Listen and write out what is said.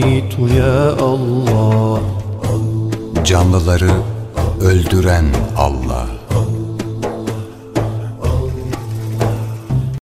يميت يا الله Canlıları öldüren Allah.